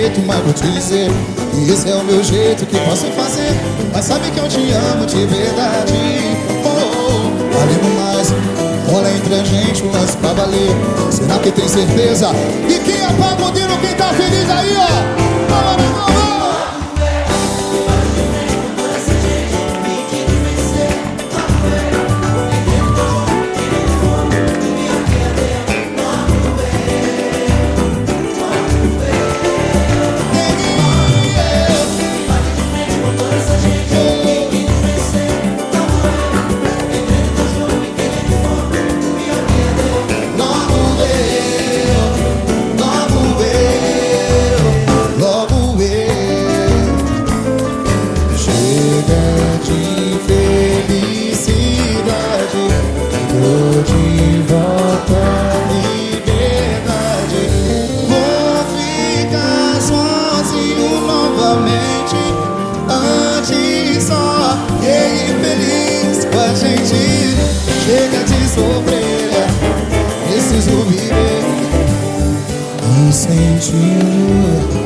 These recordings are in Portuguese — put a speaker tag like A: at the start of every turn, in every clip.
A: jeito, mas vou te dizer que esse é o meu jeito que posso fazer. Mas sabe que eu te amo de verdade. Oh, oh, mais. Rola entre a gente um lance pra valer. Será que tem certeza? E quem apaga o dino, quem tá feliz aí, ó? Vamos, vamos, feliz com a gente. Chega de sofrer, preciso viver e sentir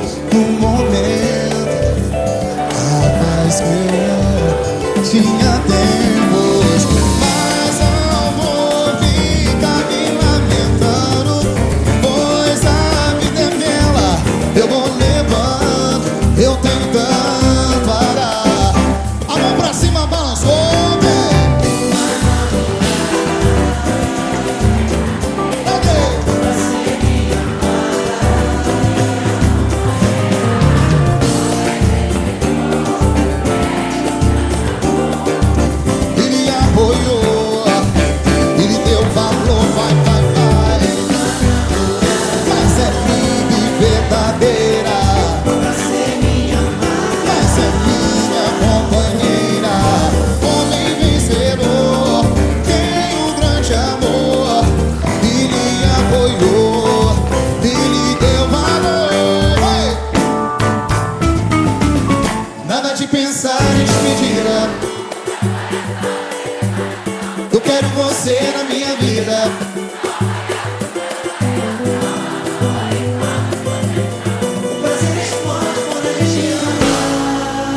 A: vida.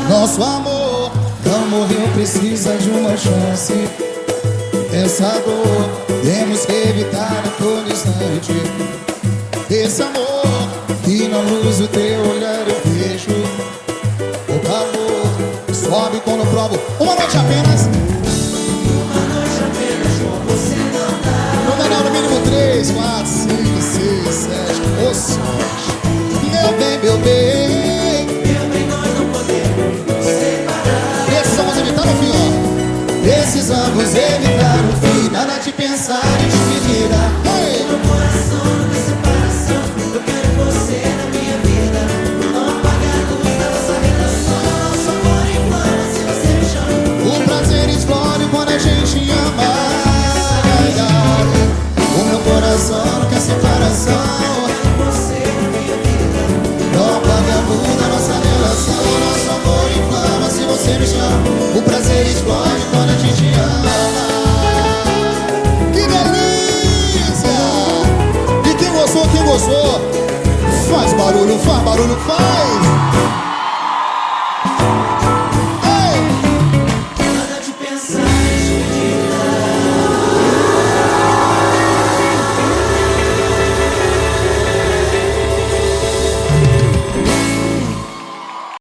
A: Nosso amor não morreu, precisa de uma chance. Essa dor temos que evitar a todo instante. Esse amor que na luz do teu olhar eu vejo. O calor sobe quando provo. Uma noite apenas. 6, 7, oções. Meu bem, meu bem. Precisamos evitar o fim, ó. Precisamos evitar o fim. Nada de pensar em despedida. Ei! O O prazer explode quando a gente ama. Que delícia! E quem gostou, quem gostou? Faz barulho, faz barulho, faz!